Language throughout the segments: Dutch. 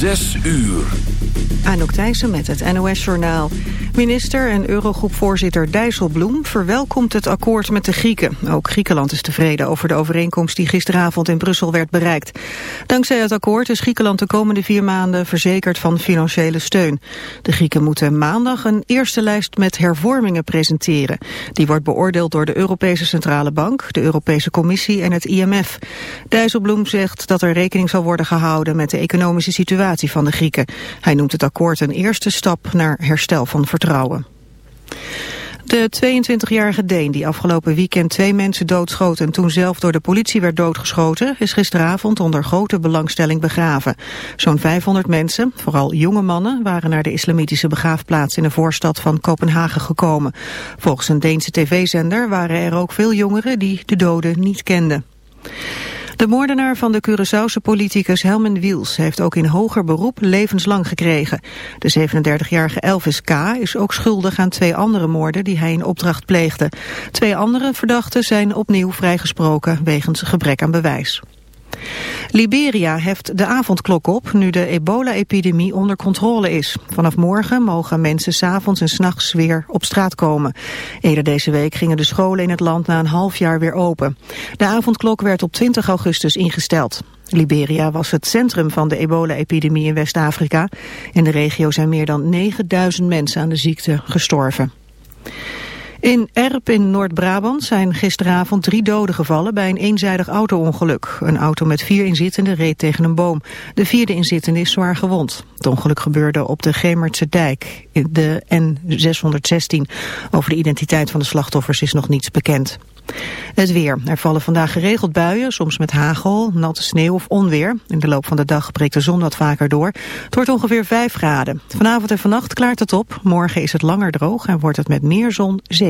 Zes uur. Anouk Thijssen met het NOS-journaal. Minister en Eurogroepvoorzitter Dijsselbloem verwelkomt het akkoord met de Grieken. Ook Griekenland is tevreden over de overeenkomst die gisteravond in Brussel werd bereikt. Dankzij het akkoord is Griekenland de komende vier maanden verzekerd van financiële steun. De Grieken moeten maandag een eerste lijst met hervormingen presenteren. Die wordt beoordeeld door de Europese Centrale Bank, de Europese Commissie en het IMF. Dijsselbloem zegt dat er rekening zal worden gehouden met de economische situatie van de Grieken. Hij noemt het akkoord een eerste stap naar herstel van vertrouwen. De 22-jarige Deen die afgelopen weekend twee mensen doodschoot en toen zelf door de politie werd doodgeschoten, is gisteravond onder grote belangstelling begraven. Zo'n 500 mensen, vooral jonge mannen, waren naar de islamitische begraafplaats in de voorstad van Kopenhagen gekomen. Volgens een Deense tv-zender waren er ook veel jongeren die de doden niet kenden. De moordenaar van de Curaçaose politicus Helmen Wiels heeft ook in hoger beroep levenslang gekregen. De 37-jarige Elvis K. is ook schuldig aan twee andere moorden die hij in opdracht pleegde. Twee andere verdachten zijn opnieuw vrijgesproken wegens gebrek aan bewijs. Liberia heft de avondklok op nu de ebola-epidemie onder controle is. Vanaf morgen mogen mensen s'avonds en s'nachts weer op straat komen. Eerder deze week gingen de scholen in het land na een half jaar weer open. De avondklok werd op 20 augustus ingesteld. Liberia was het centrum van de ebola-epidemie in West-Afrika. In de regio zijn meer dan 9000 mensen aan de ziekte gestorven. In Erp in Noord-Brabant zijn gisteravond drie doden gevallen bij een eenzijdig auto-ongeluk. Een auto met vier inzittenden reed tegen een boom. De vierde inzittende is zwaar gewond. Het ongeluk gebeurde op de Gemertse dijk, de N616. Over de identiteit van de slachtoffers is nog niets bekend. Het weer. Er vallen vandaag geregeld buien, soms met hagel, natte sneeuw of onweer. In de loop van de dag breekt de zon wat vaker door. Het wordt ongeveer 5 graden. Vanavond en vannacht klaart het op. Morgen is het langer droog en wordt het met meer zon 7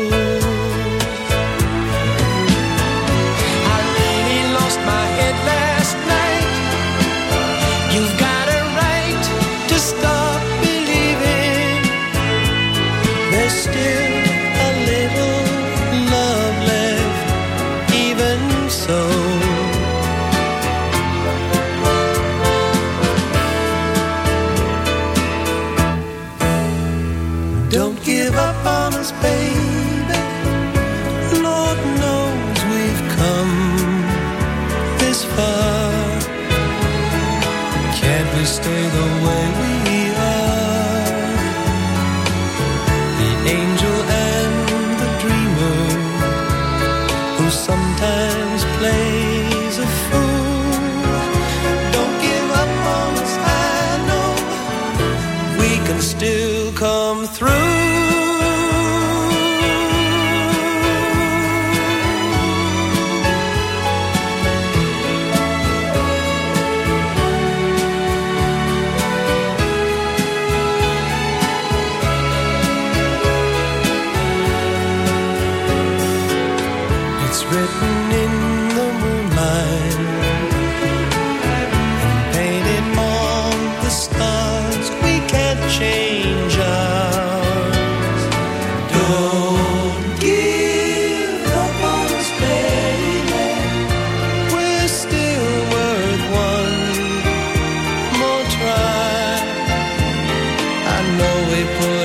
people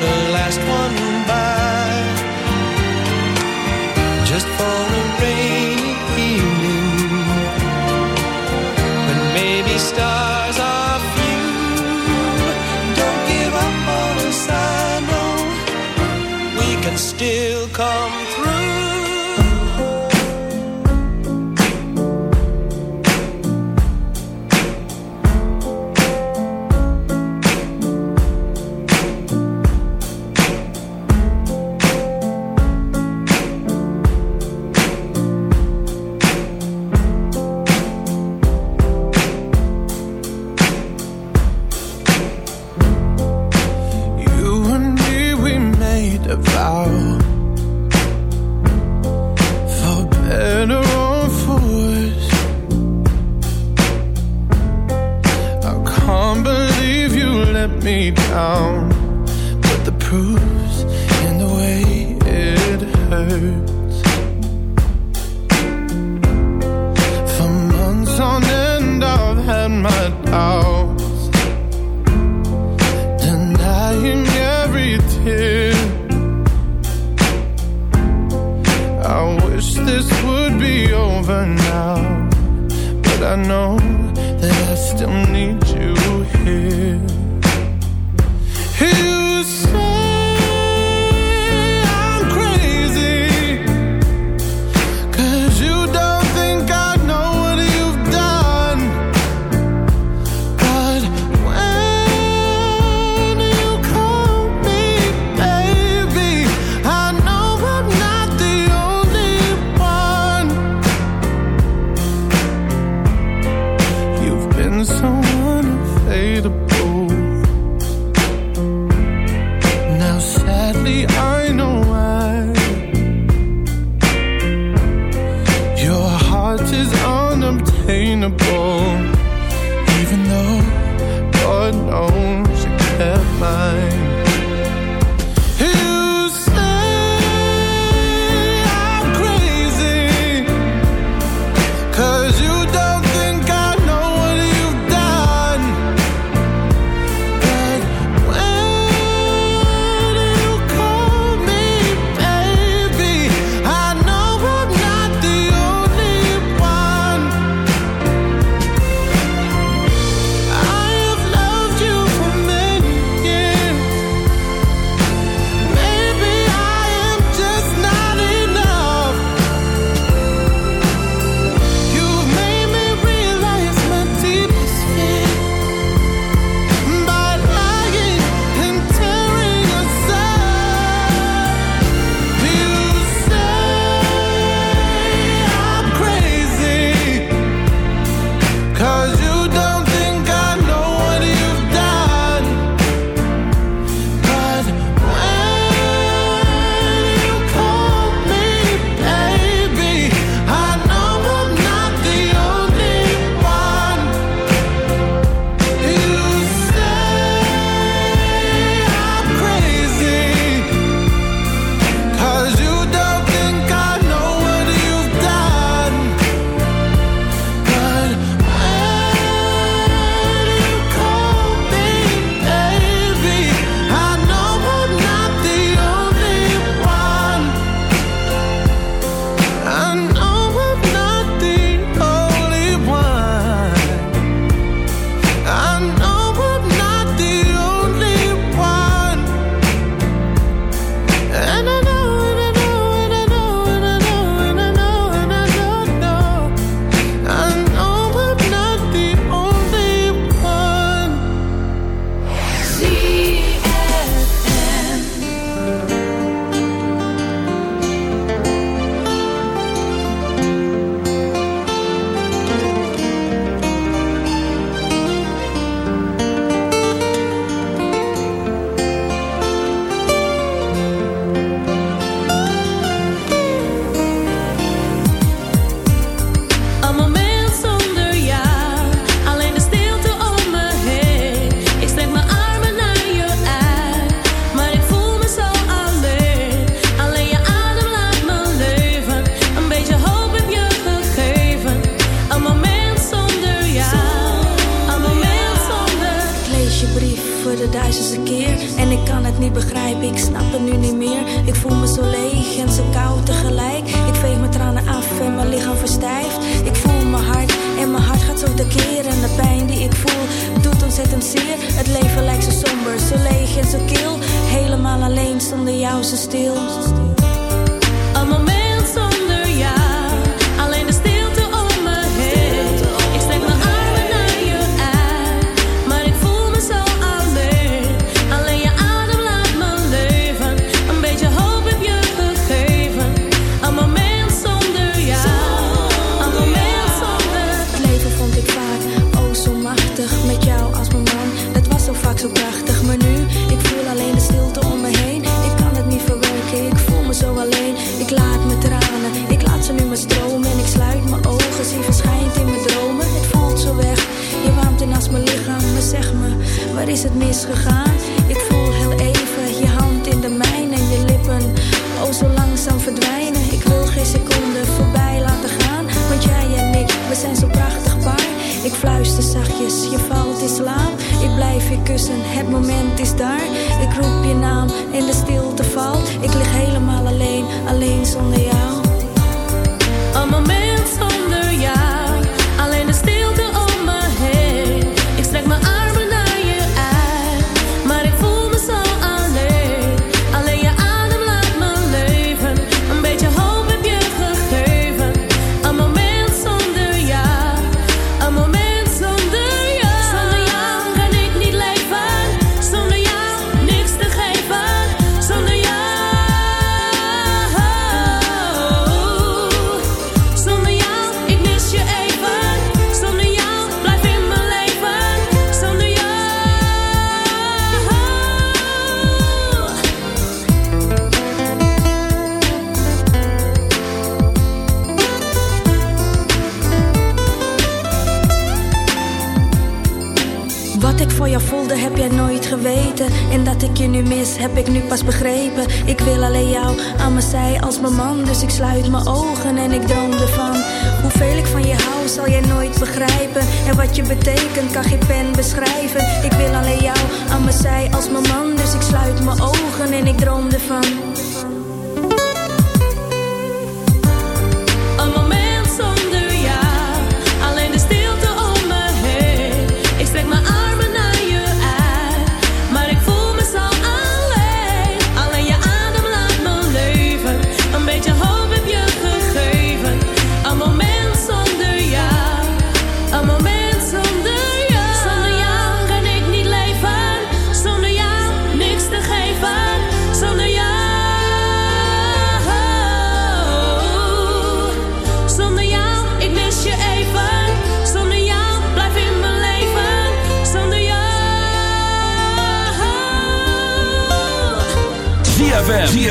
man, dus ik sluit mijn ogen en ik droom ervan.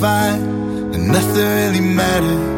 fight, and nothing really matters.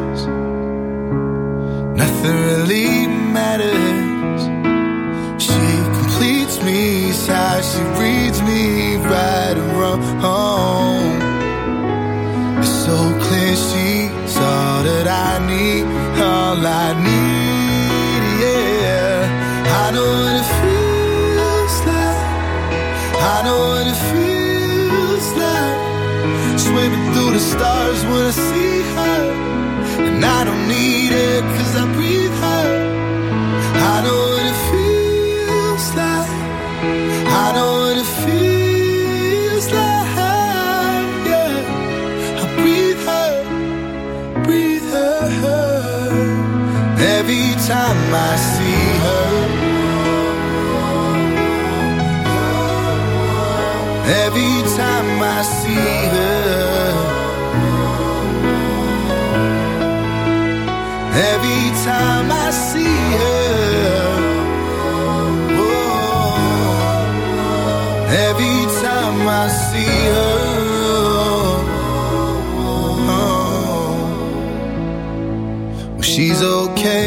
I see her. Every time I see her. Every time I see her. Oh, every time I see her. Oh, when she's okay,